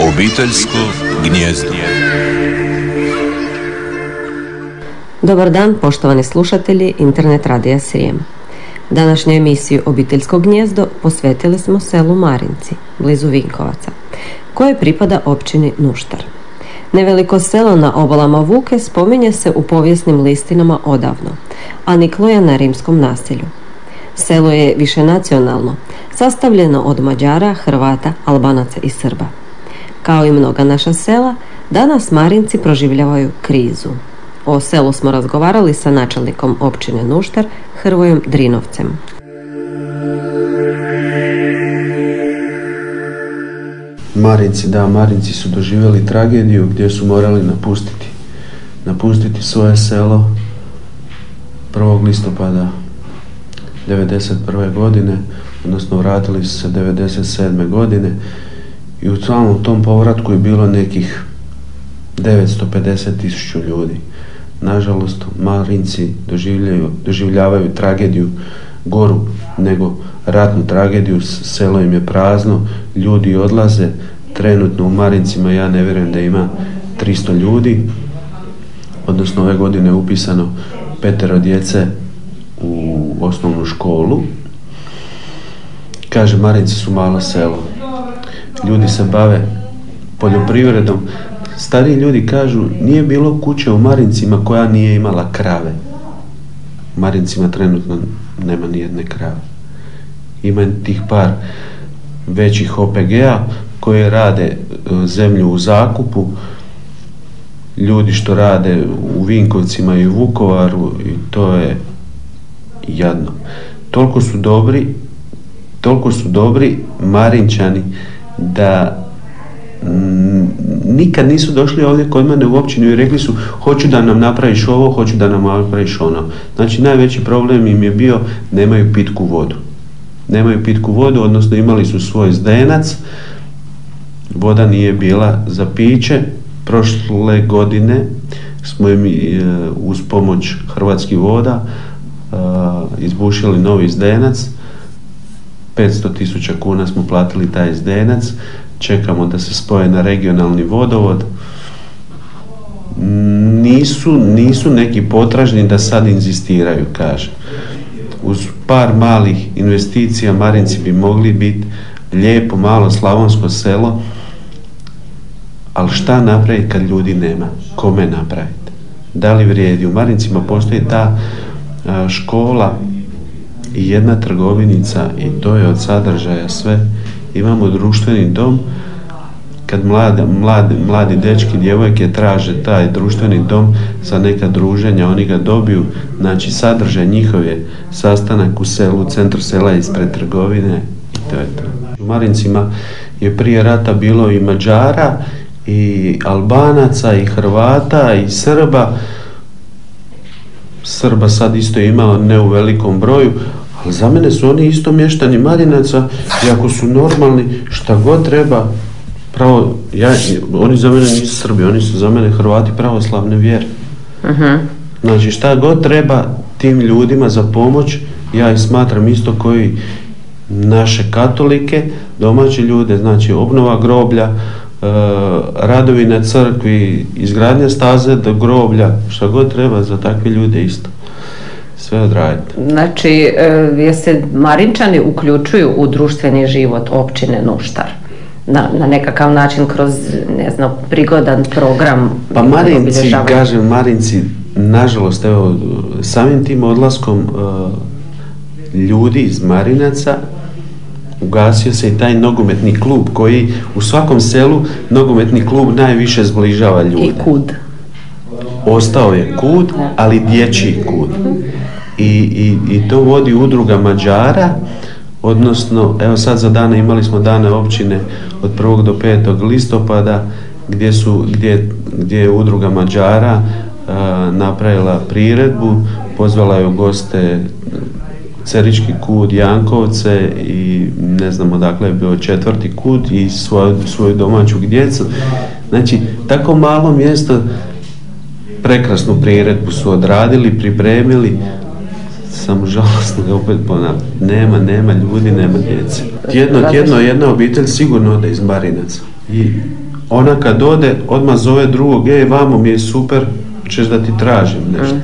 Obiteljsko gnjezdo. Dobar dan, poštovani slušatelji Internet Radija Srijem. Današnju emisiju Obiteljsko gnjezdo posvetili smo selu Marinci, blizu Vinkovaca, koje pripada općini Nuštar. Neveliko selo na obalama Vuke spominje se u povijesnim listinama odavno, a niklo je na rimskom naselju. Selo je višenacionalno, sastavljeno od Mađara, Hrvata, Albanaca i Srba. Kao i mnoga naša sela, danas Marinci proživljavaju krizu. O selu smo razgovarali sa načelnikom općine Nuštar, Hrvojom Drinovcem. Marinci, da, Marinci su doživjeli tragediju gdje su morali napustiti. Napustiti svoje selo 1. listopada 1991. godine, odnosno vratili su se 1997. godine i u samom tom povratku je bilo nekih 950 tisuća ljudi. Nažalost, Marinci doživljavaju tragediju goru nego ratnu tragediju, selo im je prazno, ljudi odlaze, trenutno u Marincima ja ne vjerujem da ima 300 ljudi, odnosno ove godine je upisano petero djece u osnovnu školu. Kaže, Marinci su malo selo. Ljudi se bave poljoprivredom. Stariji ljudi kažu, nije bilo kuće u Marincima koja nije imala krave. U Marincima trenutno nema ni jedne krave. Ima tih par većih OPG-a koje rade e, zemlju u zakupu, ljudi što rade u Vinkovcima i u Vukovaru i to je jadno. Toliko su dobri, toliko su dobri Marinčani da nikad nisu došli ovdje kod mene u općinu i rekli su hoću da nam napraviš ovo, hoću da nam napraviš ono. Znači najveći problem im je bio nemaju pitku vodu. Nemaju pitku vodu, odnosno imali su svoj zdenac, voda nije bila za piće. Prošle godine smo im e, uz pomoć Hrvatskih voda e, izbušili novi zdenac. 500 tisuća kuna smo platili taj zdenac čekamo da se spoje na regionalni vodovod. Nisu, nisu neki potražni da sad inzistiraju, kaže. Uz par malih investicija Marinci bi mogli biti lijepo, malo slavonsko selo, ali šta napraviti kad ljudi nema? Kome napraviti? Da li vrijedi? U Marincima postoji ta škola i jedna trgovinica i to je od sadržaja sve imamo društveni dom kad mlade, mladi, mladi dečki, djevojke traže taj društveni dom za neka druženja, oni ga dobiju, znači sadržaj njihov je sastanak u selu, u centru sela ispred trgovine i to je to. U Marincima je prije rata bilo i Mađara, i Albanaca, i Hrvata, i Srba. Srba sad isto ima ne u velikom broju, ali za mene su oni isto mještani Marinaca i ako su normalni, šta god treba, pravo, ja, oni za mene nisu Srbi, oni su za mene Hrvati pravoslavne vjere. Uh Znači šta god treba tim ljudima za pomoć, ja ih smatram isto koji naše katolike, domaće ljude, znači obnova groblja, e, radovi na crkvi, izgradnja staze do groblja, šta god treba za takve ljude isto sve odraditi. Znači, je se Marinčani uključuju u društveni život općine Nuštar? Na, na nekakav način kroz, ne znam, prigodan program? Pa Marinci, kažem, Marinci, nažalost, evo, samim tim odlaskom e, ljudi iz Marinaca ugasio se i taj nogometni klub koji u svakom selu nogometni klub najviše zbližava ljude. I kud. Ostao je kud, ali dječji kud i, i, i to vodi udruga Mađara odnosno evo sad za dane imali smo dane općine od 1. do 5. listopada gdje su gdje, gdje je udruga Mađara napravila priredbu pozvala je goste Cerički kut Jankovce i ne znam odakle je bio četvrti kut i svoju, svoju domaću djecu. Znači, tako malo mjesto prekrasnu priredbu su odradili, pripremili, samo žalostno da opet ponavljam. Nema, nema ljudi, nema djece. Tjedno, tjedno jedna obitelj sigurno ode iz Marinaca. I ona kad ode, odmah zove drugog, ej, vamo mi je super, ćeš da ti tražim nešto.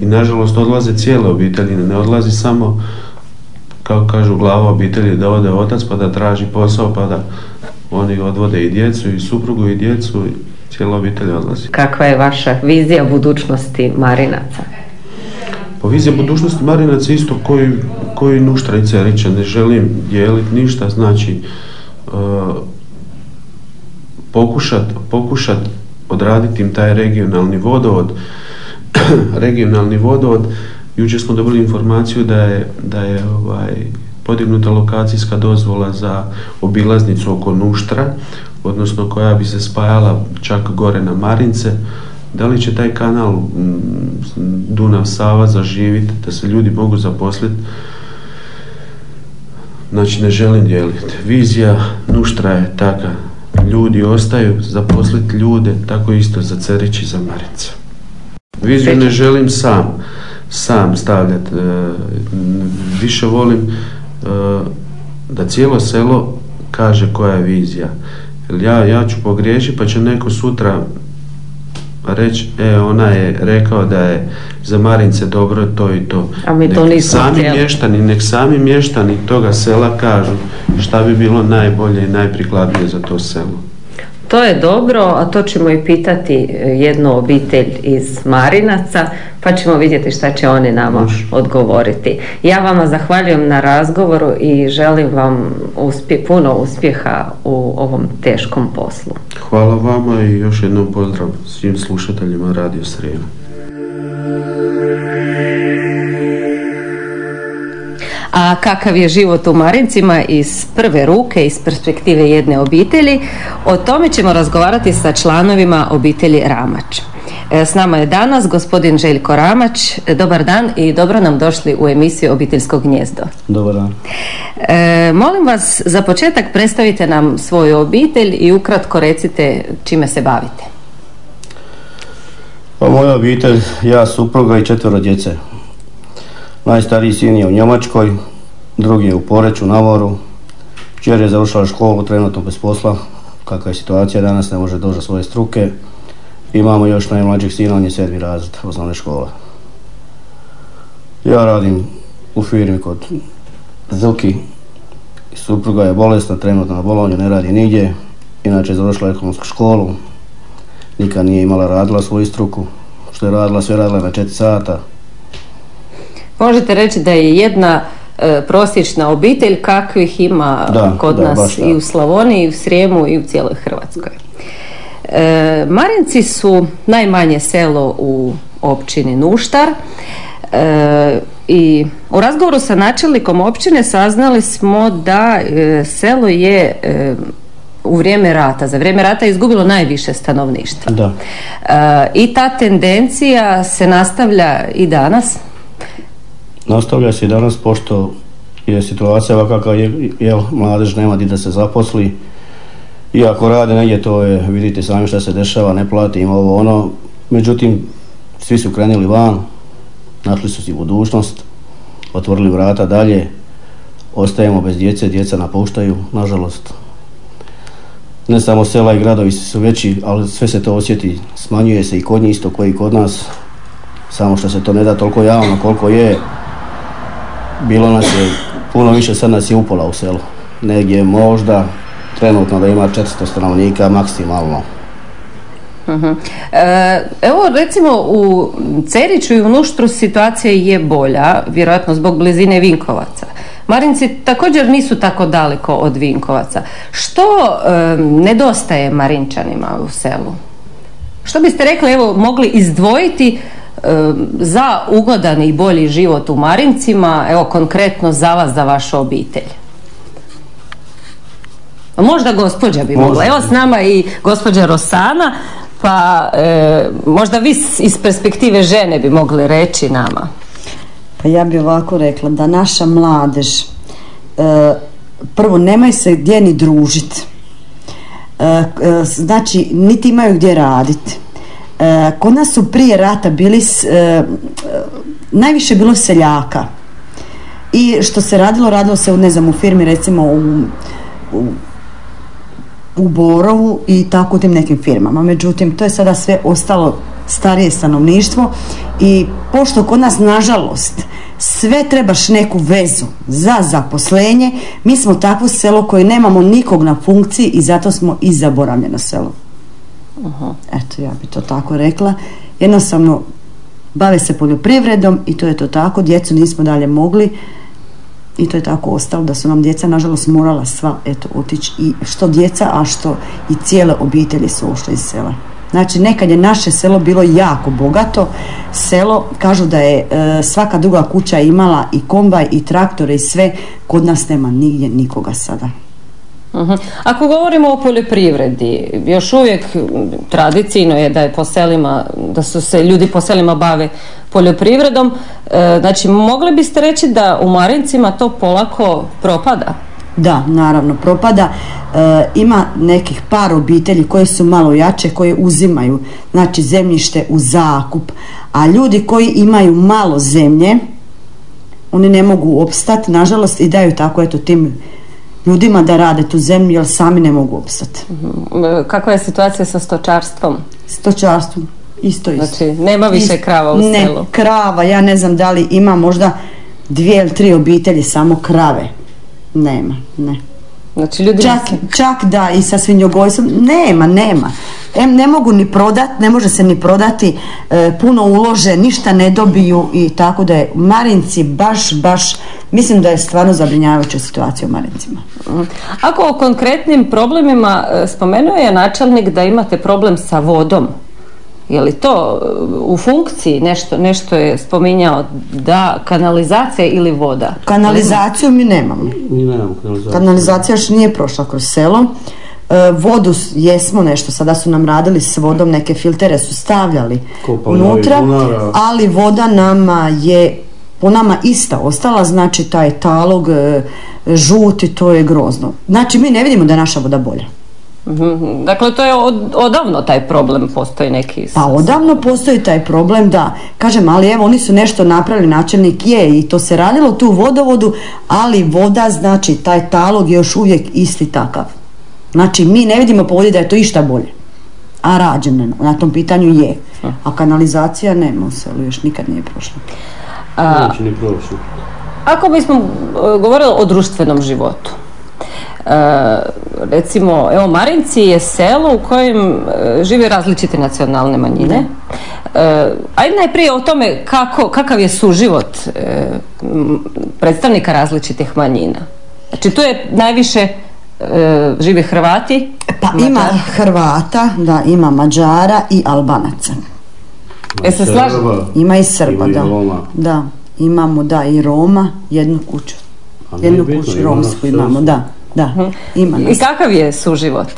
I nažalost odlaze cijele obitelji, ne odlazi samo kao kažu glava obitelji da ode otac pa da traži posao pa da oni odvode i djecu i suprugu i djecu i cijela obitelj odlazi. Kakva je vaša vizija budućnosti Marinaca? Pa vizija budućnosti Marinaca isto koji, koji Nuštra i Cerića, ne želim dijeliti ništa, znači uh, pokušat, pokušat odraditi im taj regionalni vodovod, regionalni vodovod, jučer smo dobili informaciju da je, da je ovaj, podignuta lokacijska dozvola za obilaznicu oko Nuštra, odnosno koja bi se spajala čak gore na Marince, da li će taj kanal mm, Dunav-Sava zaživiti, da se ljudi mogu zaposliti, znači ne želim dijeliti. Vizija Nuštra je taka, ljudi ostaju, zaposliti ljude, tako isto za Cerić i za Marince. Viziju ne želim sam, sam stavljati, e, više volim e, da cijelo selo kaže koja je vizija. Ja, ja ću pogriješiti pa će neko sutra reći, e, ona je rekao da je za Marince dobro to i to. A mi to Nek nismo sami htjeli. mještani, nek sami mještani toga sela kažu šta bi bilo najbolje i najprikladnije za to selo. To je dobro, a to ćemo i pitati e, jednu obitelj iz Marinaca, pa ćemo vidjeti šta će oni nama odgovoriti. Ja vama zahvaljujem na razgovoru i želim vam uspje, puno uspjeha u ovom teškom poslu. Hvala vama i još jednom pozdrav svim slušateljima Radio Srijema. A kakav je život u Marincima iz prve ruke, iz perspektive jedne obitelji, o tome ćemo razgovarati sa članovima obitelji Ramač. E, S nama je danas gospodin Željko Ramač. Dobar dan i dobro nam došli u emisiju Obiteljsko gnjezdo. Dobar dan. E, molim vas, za početak predstavite nam svoju obitelj i ukratko recite čime se bavite. Pa moja obitelj, ja, supruga i četvero djece. Najstariji sin je u Njemačkoj, drugi je u Poreću, Navoru. Kćer je završila školu, trenutno bez posla. Kakva je situacija danas, ne može doći do svoje struke. Imamo još najmlađeg sina, on je sedmi razred osnovne škole. Ja radim u firmi kod Zilki. Supruga je bolesna, trenutno na bolonju, ne radi nigdje. Inače je završila ekonomsku školu, nikad nije imala radila svoju struku. Što je radila, sve radila na 4 sata. Možete reći da je jedna prosječna obitelj kakvih ima Da, kod da, nas i u Slavoniji, i u Srijemu i u cijeloj Hrvatskoj. E, Marinci su najmanje selo u općini Nuštar e, i u razgovoru sa načelnikom općine saznali smo da e, selo je e, u vrijeme rata, za vrijeme rata je izgubilo najviše stanovništva. Da. E, I ta tendencija se nastavlja i danas. Nastavlja se i danas pošto je situacija ovakva je, jel, mladež nema di da se zaposli. Iako rade negdje, to je, vidite sami šta se dešava, ne plati im ovo ono. Međutim, svi su krenuli van, našli su si budućnost, otvorili vrata dalje, ostajemo bez djece, djeca napuštaju, nažalost. Ne samo sela i gradovi su veći, ali sve se to osjeti, smanjuje se i kod njih isto koji i kod nas, samo što se to ne da toliko javno koliko je. Bilo nas je puno više, sad nas je upola u selu. Negdje možda trenutno da ima 400 stanovnika maksimalno. Mhm. E, evo recimo u Ceriću i u Nuštru situacija je bolja, vjerojatno zbog blizine Vinkovaca. Marinci također nisu tako daleko od Vinkovaca. Što e, nedostaje Marinčanima u selu? Što biste rekli, evo, mogli izdvojiti za ugodan i bolji život u Marincima, evo konkretno za vas, za vašu obitelj? Možda gospođa bi mogla. Evo s nama i gospođa Rosana, pa e, možda vi iz perspektive žene bi mogli reći nama. Pa ja bi ovako rekla da naša mladež e, prvo nemaju se gdje ni družiti. E, e, znači niti imaju gdje raditi. E, kod nas su prije rata bili e, najviše bilo seljaka. I što se radilo, radilo se ne znam, u firmi recimo u, u u Borovu i tako u tim nekim firmama. Međutim, to je sada sve ostalo starije stanovništvo i pošto kod nas nažalost sve trebaš neku vezu za zaposlenje, mi smo takvo selo koje nemamo nikog na funkciji i zato smo i zaboravljeno selo. Eto, ja bi to tako rekla. Jednostavno, bave se poljoprivredom i to je to tako. Djecu nismo dalje mogli i to je tako ostalo da su nam djeca nažalost morala sva eto otići i što djeca a što i cijele obitelji su ušle iz sela. Znači nekad je naše selo bilo jako bogato selo, kažu da je e, svaka druga kuća imala i kombaj i traktore i sve, kod nas nema nigdje nikoga sada. Uh Ako govorimo o poljoprivredi, još uvijek tradicijno je da je po selima, da su se ljudi po selima bave poljoprivredom. E, znači, mogli biste reći da u Marincima to polako propada? Da, naravno, propada. E, ima nekih par obitelji koje su malo jače, koje uzimaju znači zemljište u zakup, a ljudi koji imaju malo zemlje, oni ne mogu opstati, nažalost, i daju tako eto tim ljudima da rade tu zemlju jer sami ne mogu opstati. Mhm. Kakva je situacija sa stočarstvom? Stočarstvom, isto isto. Znači, nema više krava u ne, selu? krava, ja ne znam da li ima možda dvije ili tri obitelji samo krave. Nema, ne. Znači ljudi čak, čak da i sa svinjogojstvom, nema, nema. Em, ne mogu ni prodat, ne može se ni prodati, e, puno ulože, ništa ne dobiju i tako da je Marinci baš, baš, mislim da je stvarno zabrinjavajuća situacija u Marincima. Ako o konkretnim problemima e, spomenuo je načelnik da imate problem sa vodom. Je li to e, u funkciji nešto, nešto je spominjao da kanalizacija ili voda? Kanalizaciju mi nemamo. Mi nemamo kanalizaciju. Kanalizacija još nije prošla kroz selo. E, vodu jesmo nešto, sada su nam radili s vodom, neke filtere su stavljali unutra, ali voda nama je po nama ista ostala, znači taj talog e, žuti, to je grozno. Znači mi ne vidimo da je naša voda bolja. Mhm. Dakle, to je od, odavno taj problem, postoji neki... Pa odavno postoji taj problem, da. Kažem, ali evo, oni su nešto napravili, načelnik je i to se radilo tu u vodovodu, ali voda, znači, taj talog je još uvijek isti takav. Znači, mi ne vidimo po vodi da je to išta bolje. A rađeno na tom pitanju je. A kanalizacija nema u selu, još nikad nije prošla. A, ni prošla. Ako bismo e, govorili o društvenom životu, recimo, evo Marinci je selo u kojem e, žive različite nacionalne manjine. E, ajde najprije o tome kako, kakav je suživot predstavnika različitih manjina. Znači tu je najviše žive Hrvati. Pa ima Hrvata, da, ima Mađara i Albanaca. E se slaže? Ima i Srba, da. Da, imamo da i Roma, jednu kuću. Jednu kuću romsku imamo, da da, mhm. ima I kakav je suživot?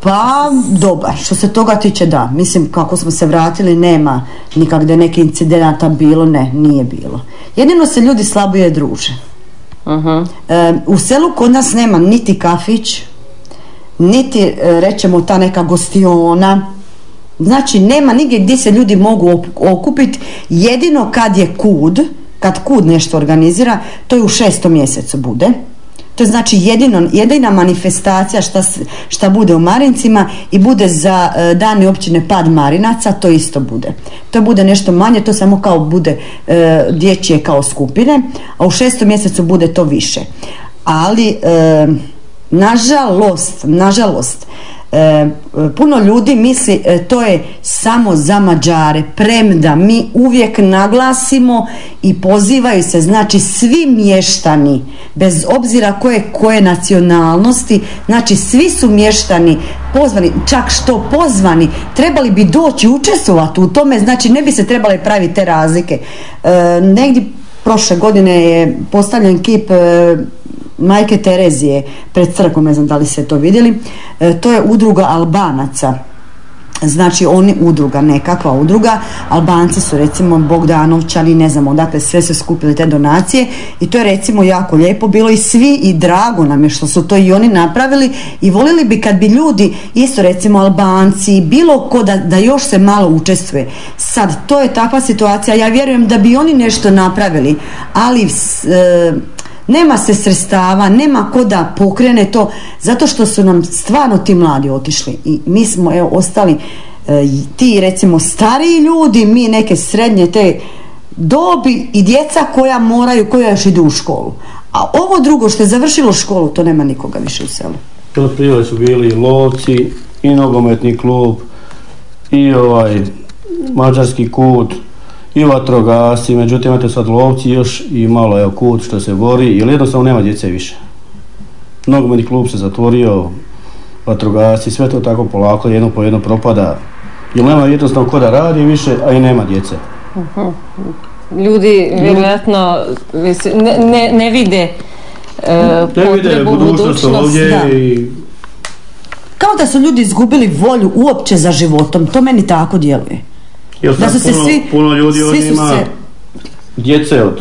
Pa dobar, što se toga tiče da, mislim kako smo se vratili nema nikakde neki incidenata bilo, ne, nije bilo. Jedino se ljudi slabije druže. Uh u selu kod nas nema niti kafić, niti e, rećemo ta neka gostiona, znači nema nigdje gdje se ljudi mogu okupiti, jedino kad je kud, kad kud nešto organizira, to je u šestom mjesecu bude to je znači jedino, jedina manifestacija šta, šta bude u Marincima i bude za e, dani općine pad Marinaca, to isto bude. To bude nešto manje, to samo kao bude e, dječje kao skupine, a u šestom mjesecu bude to više. Ali, e, nažalost, nažalost, E, puno ljudi misli e, to je samo za Mađare premda mi uvijek naglasimo i pozivaju se znači svi mještani bez obzira koje koje nacionalnosti znači svi su mještani pozvani čak što pozvani trebali bi doći učestvovati u tome znači ne bi se trebali praviti te razlike. E, negdje prošle godine je postavljen kip e, majke Terezije pred crkom, ne znam da li ste to vidjeli, e, to je udruga Albanaca znači oni udruga, nekakva udruga, Albanci su recimo Bogdanovčani, ne znam odakle, sve su skupili te donacije i to je recimo jako lijepo bilo i svi i drago nam je što su to i oni napravili i volili bi kad bi ljudi, isto recimo Albanci, bilo ko da, da još se malo učestvuje. Sad, to je takva situacija, ja vjerujem da bi oni nešto napravili, ali e, nema se sredstava, nema ko da pokrene to, zato što su nam stvarno ti mladi otišli i mi smo evo, ostali e, ti recimo stariji ljudi, mi neke srednje te dobi i djeca koja moraju, koja još idu u školu. A ovo drugo što je završilo školu, to nema nikoga više u selu. Prije su bili lovci i nogometni klub i ovaj mađarski kut i vatrogasci, međutim imate sad lovci još i malo evo kut što se bori, jer jednostavno nema djece više. Nogometni klub se zatvorio, vatrogasci, sve to tako polako, jedno po jedno propada, jer nema jednostavno ko da radi više, a i nema djece. Mhm. Ljudi vjerojatno ne, ne, ne vide e, ne vide budućnost ovdje i kao da su ljudi izgubili volju uopće za životom, to meni tako djeluje. Jer da su se puno, svi, puno ljudi svi ima se... djece od,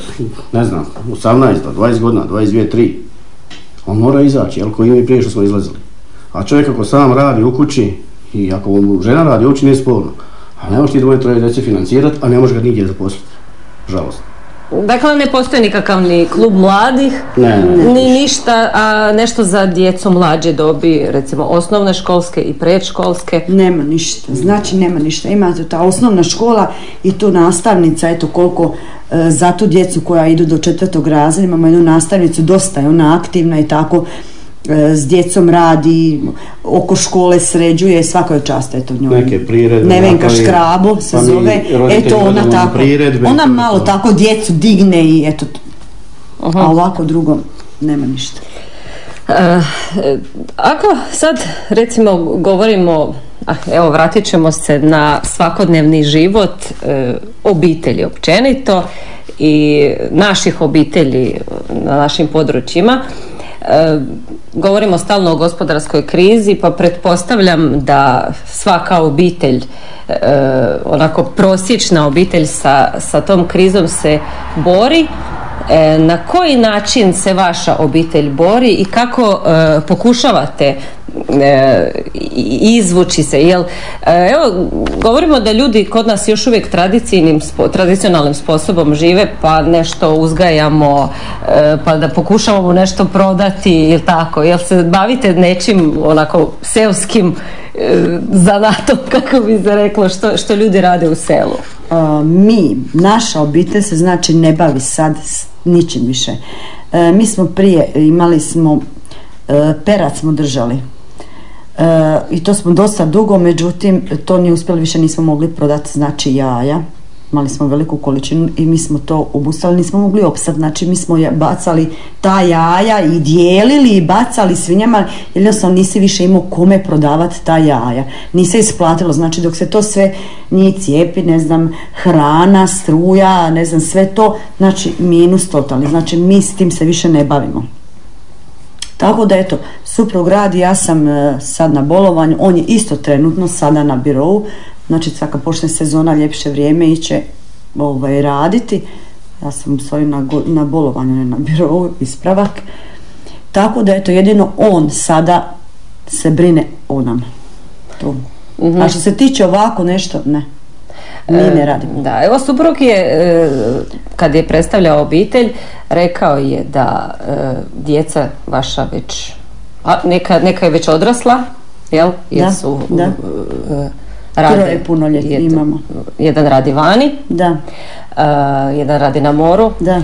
ne znam, 18 do 20 godina, 22, 3. On mora izaći, jel, koji mi prije što smo izlazili. A čovjek ako sam radi u kući i ako mu žena radi uopće nije sporno. A ne možeš ti dvoje troje djece financirati, a ne možeš ga nigdje zaposliti. Žalost. Dakle, ne postoji nikakav ni klub mladih, ne, ni ništa, a nešto za djecu mlađe dobi, recimo osnovne školske i predškolske. Nema ništa, znači nema ništa. Ima ta osnovna škola i tu nastavnica, eto koliko e, za tu djecu koja idu do četvrtog razreda, imamo jednu nastavnicu, dosta je ona aktivna i tako s djecom radi, oko škole sređuje, svaka je čast, eto njoj. Neke priredbe. Nevenka Škrabo se pa zove, eto ona tako, ona malo tako djecu digne i eto, a ovako drugo nema ništa. Uh, ako sad recimo govorimo, ah, evo vratit ćemo se na svakodnevni život uh, obitelji općenito i naših obitelji na našim područjima. E, govorimo stalno o gospodarskoj krizi pa pretpostavljam da svaka obitelj e, onako prosječna obitelj sa, sa tom krizom se bori na koji način se vaša obitelj bori i kako e, pokušavate e, izvući se jel? Evo govorimo da ljudi kod nas još uvijek tradicionalnim sposobom žive pa nešto uzgajamo pa da pokušavamo nešto prodati ili tako? Jel se bavite nečim onako seoskim zanatom kako bi se reklo što, što ljudi rade u selu mi naša obitelj se znači ne bavi sad ničim više. E, mi smo prije imali smo, e, perac smo držali. E, I to smo dosta dugo, međutim to nije uspjeli, više nismo mogli prodati znači jaja imali smo veliku količinu i mi smo to obustavili, nismo mogli opstati, znači mi smo bacali ta jaja i dijelili i bacali svinjama, jednostavno nisi više imao kome prodavati ta jaja. Nise isplatilo, znači dok se to sve nije cijepi, ne znam, hrana, struja, ne znam, sve to, znači minus totalni, znači mi s tim se više ne bavimo. Tako da eto, suprug radi, ja sam e, sad na bolovanju, on je isto trenutno sada na birovu, znači svaka počne sezona, ljepše vrijeme iće ovaj, raditi. Ja sam u na, na bolovanju, ne na birovu, ispravak. Tako da eto, jedino on sada se brine o nama. To. Mhm. A što se tiče ovako nešto, ne. Mi ne e, radimo. Da, evo suprug je, e, kad je predstavljao obitelj, rekao je da e, djeca vaša već, a neka, neka je već odrasla, jel? Jer su, da rade. jedan, imamo. Jedan radi vani. Da. Uh, jedan radi na moru. Da.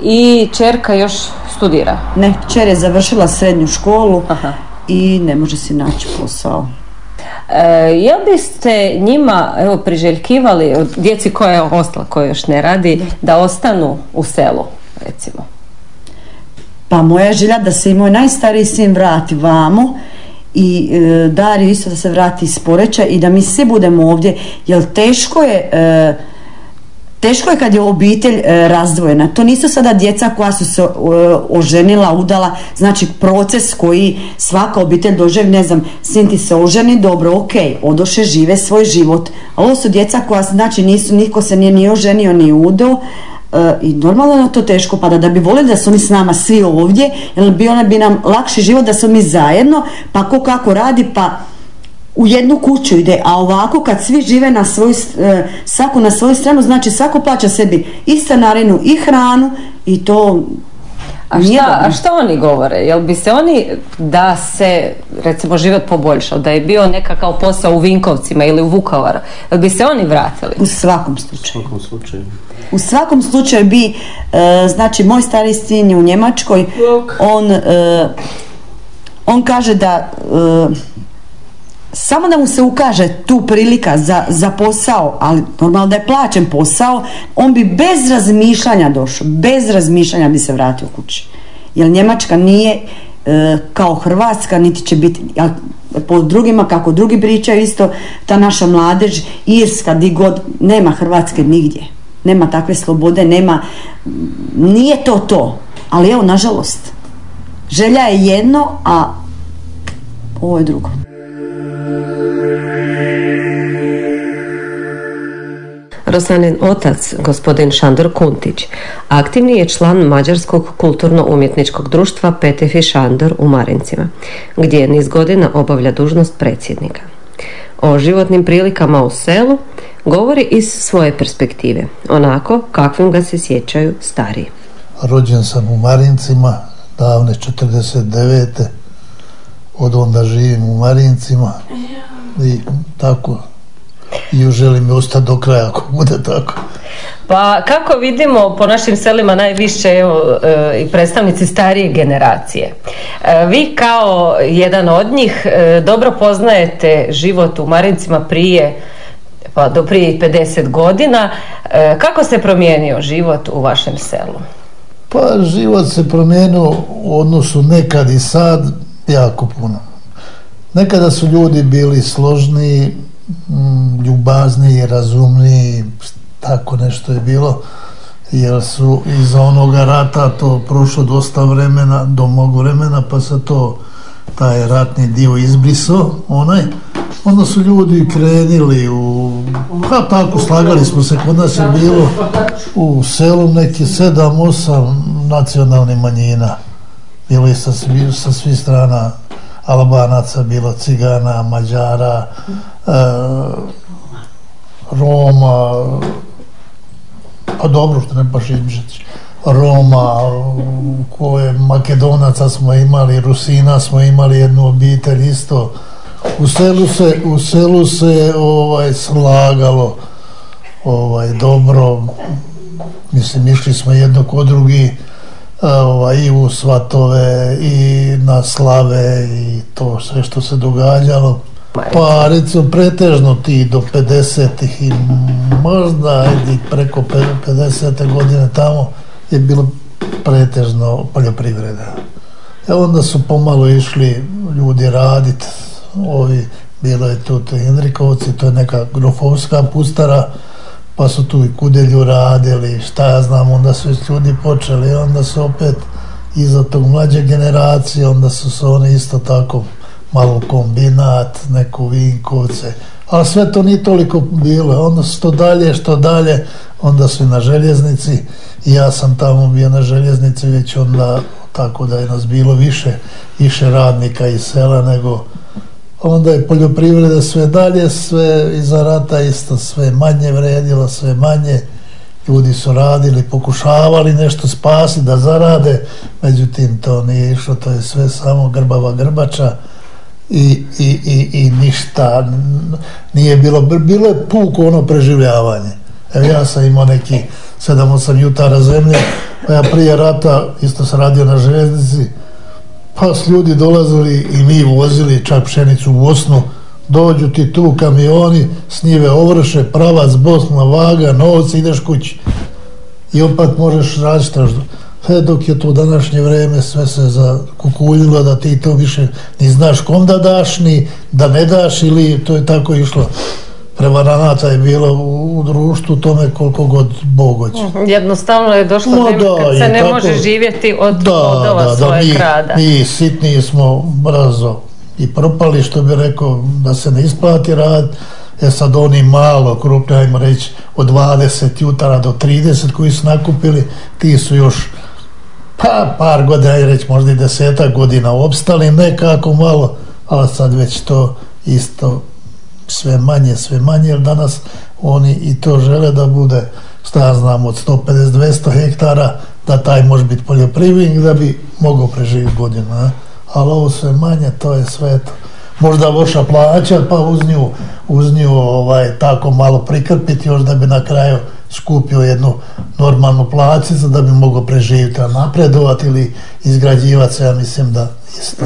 I čerka još studira. Ne, čer je završila srednju školu Aha. i ne može si naći posao. E, jel biste njima evo, priželjkivali, djeci koja je ostala, koja još ne radi, da. da ostanu u selu, recimo? Pa moja želja da se i moj najstariji sin vrati vamo i e, Dario isto da se vrati iz Poreća i da mi svi budemo ovdje jer teško je e, teško je kad je obitelj e, razdvojena. To nisu sada djeca koja su se e, oženila, udala, znači proces koji svaka obitelj doživi, ne znam, sin ti se oženi, dobro, ok, odoše, žive svoj život. A ovo su djeca koja, znači, nisu, niko se nije ni oženio, ni udao, i normalno na to teško pada da bi volili da su oni s nama svi ovdje jer bi ona bi nam lakši život da smo mi zajedno pa ko kako radi pa u jednu kuću ide, a ovako kad svi žive na svoju, e, svako na svoju stranu, znači svako plaća sebi i stanarinu i hranu i to a šta, a šta oni govore? Jel bi se oni, da se recimo život poboljšao, da je bio nekakav posao u Vinkovcima ili u Vukovaru, jel bi se oni vratili? U svakom slučaju. U svakom slučaju. U svakom slučaju bi, e, znači moj stari sin je u Njemačkoj, on, e, on kaže da samo da mu se ukaže tu prilika za, za posao, ali normalno da je plaćen posao, on bi bez razmišljanja došao, bez razmišljanja bi se vratio kući. Jer Njemačka nije e, kao Hrvatska, niti će biti, po drugima, kako drugi pričaju isto, ta naša mladež, Irska, di god, nema Hrvatske nigdje. Nema takve slobode, nema, nije to to. Ali evo, nažalost, želja je jedno, a ovo je drugo. Rosanin otac, gospodin Šandor Kuntić, aktivni je član Mađarskog kulturno-umjetničkog društva Petefi Šandor u Marincima, gdje niz godina obavlja dužnost predsjednika. O životnim prilikama u selu govori iz svoje perspektive, onako kakvim ga se sjećaju stariji. Rođen sam u Marincima, davne 49. Od onda živim u Marincima i tako i želim ostati do kraja ako bude tako. Pa kako vidimo po našim selima najviše evo, e, i predstavnici starije generacije. E, vi kao jedan od njih e, dobro poznajete život u Marincima prije pa do prije 50 godina. Kako se promijenio život u vašem selu? Pa život se promijenio u odnosu nekad i sad jako puno. Nekada su ljudi bili složniji, Mm, ljubazniji, razumniji, tako nešto je bilo, jer su iz onoga rata to prošlo dosta vremena, do mog vremena, pa se to taj ratni dio izbrisao, onaj, onda su ljudi krenili u, pa tako slagali smo se, kod nas je bilo u selu neki sedam, osam nacionalnih manjina, bilo je sa, sa svih strana Albanaca, bilo Cigana, Mađara, e, Roma, pa dobro što ne baš izmišljati, Roma, koje Makedonaca smo imali, Rusina smo imali jednu obitelj isto. U selu se, u selu se ovaj, slagalo ovaj, dobro, mislim, išli smo jedno kod drugi, ovaj, i u svatove i na slave i to sve što se događalo. Pa recimo pretežno ti do 50-ih i možda i preko 50. godine tamo je bilo pretežno poljoprivreda. E onda su pomalo išli ljudi raditi, ovi, bilo je tu Indrikovci, to je neka grofovska pustara, pa su tu i kudelju radili, šta ja znam, onda su ljudi počeli, onda su opet iza tog mlađe generacije, onda su se oni isto tako malo kombinat, neku Vinkovce, ali sve to nije toliko bilo, onda što dalje, što dalje, onda su i na željeznici. Ja sam tamo bio na željeznici već onda tako da je nas bilo više, više radnika iz sela nego onda je poljoprivreda sve dalje, sve iza rata isto sve manje vredilo, sve manje. Ljudi su radili, pokušavali nešto spasiti da zarade, međutim to nije išlo, to je sve samo grbava grbača i, i, i, i ništa nije bilo, bilo je puko ono preživljavanje. Evo ja sam imao neki 7-8 jutara zemlje, pa ja prije rata isto sam radio na željeznici, pa s ljudi dolazili i mi vozili čak pšenicu u Bosnu, dođu ti tu kamioni, snjive ovrše, pravac Bosna, vaga, novci, ideš kući. I opet možeš raditi. E, dok je to današnje vrijeme sve se zakukuljilo da ti to više ni znaš kom da daš, ni da ne daš ili to je tako išlo. Prevaranata je bilo u, društvu tome koliko god Bog hoće. Mhm, jednostavno je došlo no, da, kad se ne može živjeti od da, plodova da, svojeg mi, rada. Mi sitniji smo brzo i propali, što bi rekao, da se ne isplati rad, jer sad oni malo krupni, ajmo reći, od 20 jutara do 30 koji su nakupili, ti su još pa par godina, ajde reći možda i desetak godina opstali nekako malo, ali sad već to isto sve manje, sve manje, jer danas oni i to žele da bude, šta ja znam, od 150-200 hektara, da taj može biti poljoprivrednik, da bi mogao preživjeti godinu. A? Ali ovo sve manje, to je sve to. Možda loša plaća, pa uz nju, uz nju ovaj, tako malo prikrpiti, još da bi na kraju skupio jednu normalnu plaćicu da bi mogao preživjeti, a napredovati ili izgrađivati se, ja mislim da isto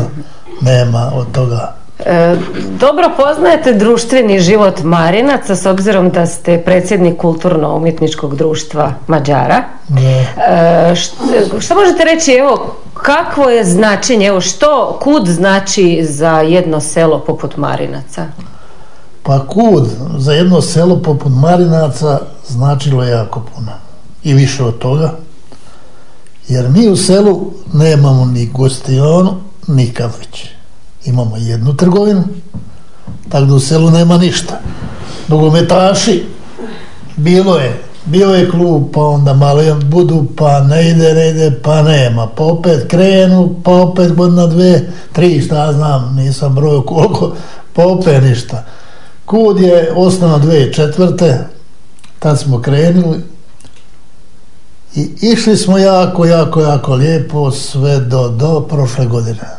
nema od toga E, dobro poznajete društveni život Marinaca s obzirom da ste predsjednik kulturno-umjetničkog društva Mađara. E, što, možete reći, evo, kakvo je značenje, evo, što kud znači za jedno selo poput Marinaca? Pa kud za jedno selo poput Marinaca značilo je jako puno. I više od toga. Jer mi u selu nemamo ni gostionu, ni kafić imamo jednu trgovinu, tako da u selu nema ništa. Nogometaši, bilo je, bio je klub, pa onda malo budu, pa ne ide, ne ide, pa nema, pa opet krenu, pa opet godina dve, tri, šta znam, nisam broju koliko, pa opet ništa. Kud je osnovno dve četvrte, tad smo krenuli i išli smo jako, jako, jako lijepo sve do, do prošle godine.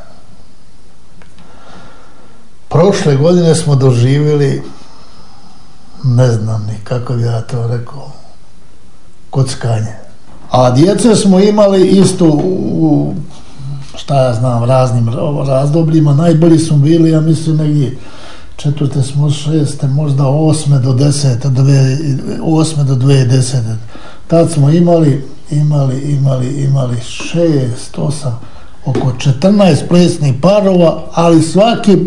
Prošle godine smo doživjeli, ne znam ni kako bi ja to rekao, kockanje. A djece smo imali isto u, šta ja znam, raznim razdobljima. Najbolji smo bili, ja mislim, negdje četvrte smo šeste, možda osme do desete, dve, osme do dve desete. Tad smo imali, imali, imali, imali šest, osam, oko 14 plesnih parova, ali svaki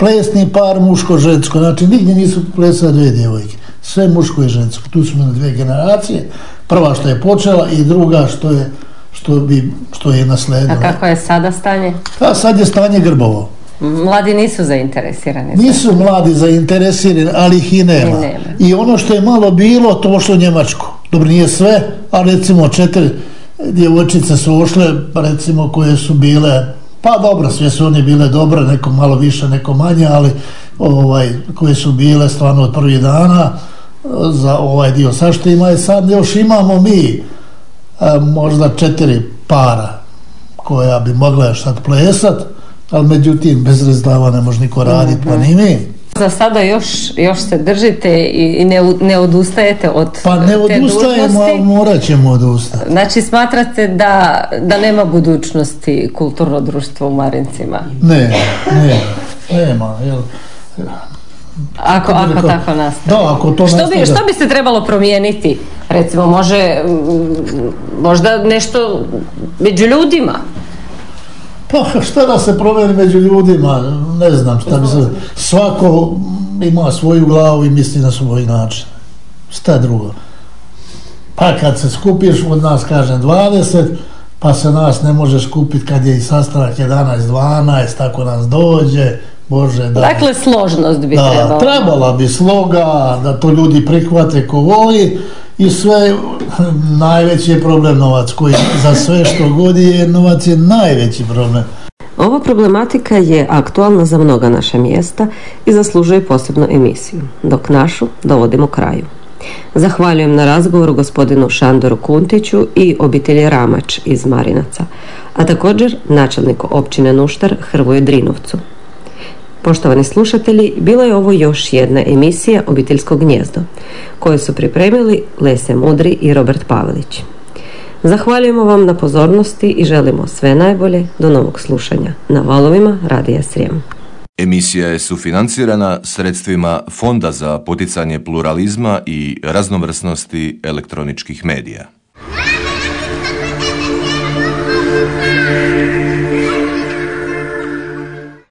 plesni par muško-žensko, znači nigdje nisu plesale dvije djevojke, sve muško i žensko, tu smo na dvije generacije, prva što je počela i druga što je što bi što je nasledila. A kako je sada stanje? A sad je stanje grbovo. Mladi nisu zainteresirani. Nisu mladi zainteresirani, ali ih i nema. I, nema. I ono što je malo bilo, to što u Njemačku. Dobro, nije sve, ali recimo četiri djevojčice su ošle, recimo koje su bile pa dobro, sve su oni bile dobre, neko malo više, neko manje, ali ovaj, koje su bile stvarno od prvih dana za ovaj dio. Sad što ima je sad, još imamo mi e, možda četiri para koja bi mogla još sad plesat, ali međutim bez rezidava ne može niko raditi, pa ni mi. Za sada još, još se držite i ne, ne odustajete od Pa ne odustajemo, ali morat ćemo odustati. Znači smatrate da, da nema budućnosti kulturno društvo u Marincima? Ne, ne, nema. Jel, ako, ako tako nastane. Da, ako to što, bi, što bi se trebalo promijeniti? Recimo, može možda nešto među ljudima? Pa šta da se promijeni među ljudima, ne znam šta bi se... Svako ima svoju glavu i misli na svoj način. Šta drugo? Pa kad se skupiš od nas, kažem, 20, pa se nas ne može skupiti kad je i sastanak 11-12, tako nas dođe, Bože, da. Dakle, složnost bi da, trebala. trebala bi sloga, da to ljudi prihvate ko voli i sve, najveći je problem novac koji za sve što godi je, novac je najveći problem. Ova problematika je aktualna za mnoga naša mjesta i zaslužuje posebnu emisiju, dok našu dovodimo kraju. Zahvaljujem na razgovoru gospodinu Šandoru Kuntiću i obitelji Ramač iz Marinaca, a također načelniku općine Nuštar Hrvoje Drinovcu. Poštovani slušatelji, bila je ovo još jedna emisija Obiteljsko gnjezdo, koju su pripremili Lese Mudri i Robert Pavelić. Zahvaljujemo vam na pozornosti i želimo sve najbolje do novog slušanja na valovima Radija Srijem. Emisija je sufinancirana sredstvima Fonda za poticanje pluralizma i raznovrsnosti elektroničkih medija.